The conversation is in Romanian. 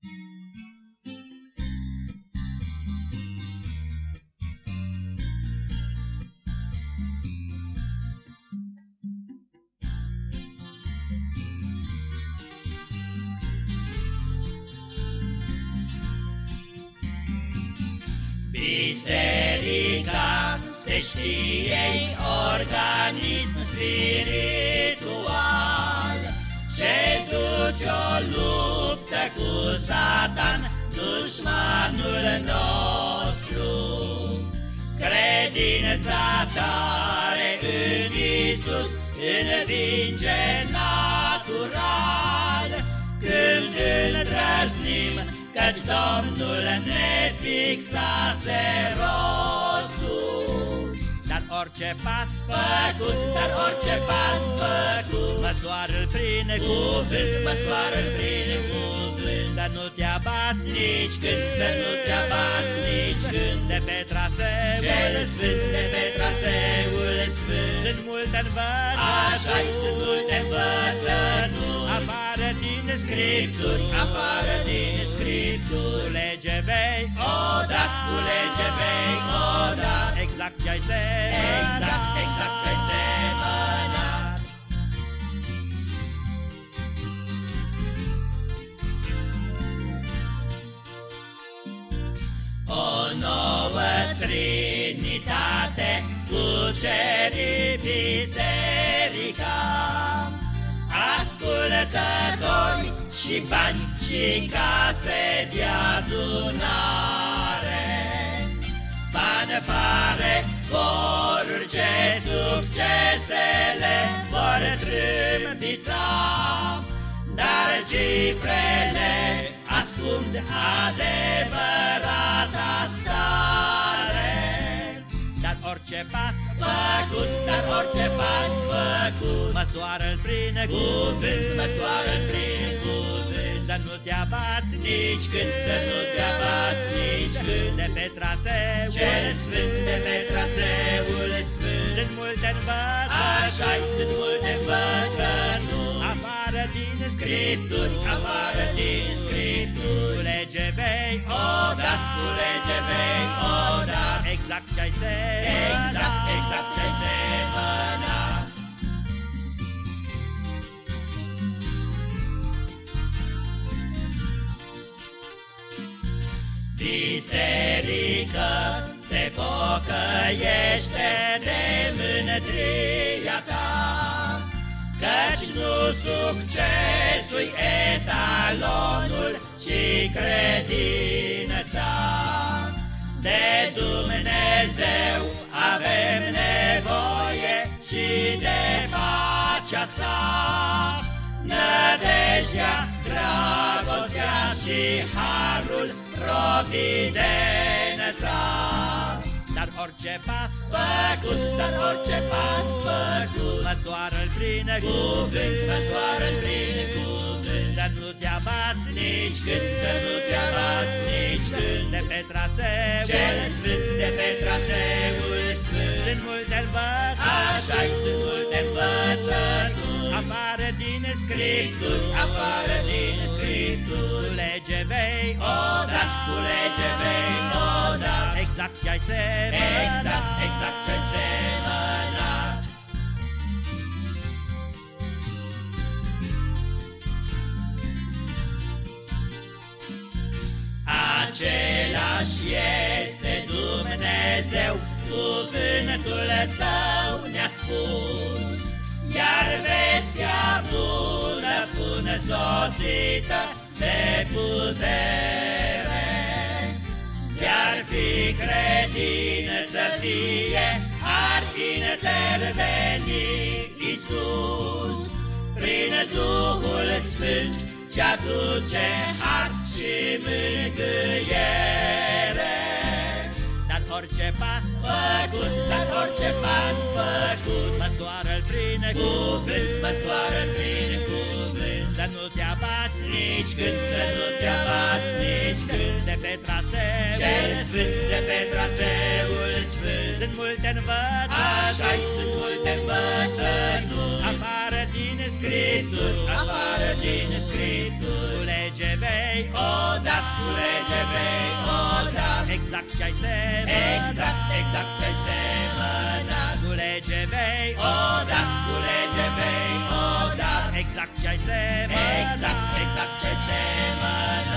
Biserica se știe organism spiritual. Ce duce o luptă cu Satan, dușmanul nostru. Credința tare în Iisus învinge natural. Când îndrăznim Căci Domnul ne fixase rostul. Dar orice pas făcut, dar orice pas făcut Măsoară-l prin cuvânt, măsoară-l prin cuvânt Să nu te abați nici când, să nu te abați nici când. De pe traseul cel sfânt, de pe traseul sfânt. Sunt multe învățături, așa sunt multe învățături. Afară din Scripturi, afară din Scripturi. Culege vei odată, culege vei odată Exact ce-ai semănat. Exact, exact ce-ai semănat cuceri biserica. Ascultători și bani și case de adunare. Fanfare, coruri ce succesele vor trâmbița. Dar cifrele ascund adevărata orice pas Făcut, dar orice pas făcut. Măsoară-l prin Cuvânt, măsoară-l prin cuvânt. Să nu te abați Nici când, să nu te abați nici când. De pe traseul Cel sfânt de pe traseul sfânt. Sunt multe învățături așa sunt multe învățături. Afară din Scripturi, afară din Scripturi. Culege vei Odată, culege vei odată Exact ce-ai semănat Exact, exact ce-ai semănat Biserică, te pocăiește de mândria ta, Căci nu succesul etalonul, ci credința. Pacea sa, Nădejdea, dragostea și harul, providența. Dar orice pas Făcut, dar orice pas făcut, Măsoară-l prin Cuvânt, măsoară-l prin cuvânt, Să nu te abați Nici când, să nu te abați nici când, De pe traseul Cel sfânt de pe traseul sfânt, Sunt Afară din Scripturi, afară din Scripturi, Culege vei Odată, culege vei odată, Exact ce-ai semănat. Exact, exact ce-ai semănat. Același este Dumnezeu, cuvântul Său ne-a spus, Iar vestea bună, bună soțită de putere. Iar fi credință vie, ar interveni Iisus prin Duhul Sfânt ce aduce har și mângâiere. Dar orice pas Făcut, dar orice pas făcut, Măsoară-l prin cuvânt, măsoară nici când, să nu te abați nici când, De pe traseul cel sfânt de pe traseul sfânt. Sunt multe învățături. Așa sunt multe învățături, Afară din Scripturi, afară din Scripturi, Culege vei odată, culege vei odată Exact ce-ai semănat. Exact, exact ce-ai semănat. Culege vei Odată, culege vei odată Exact ce ai semănat da. Exact, exact ce semănat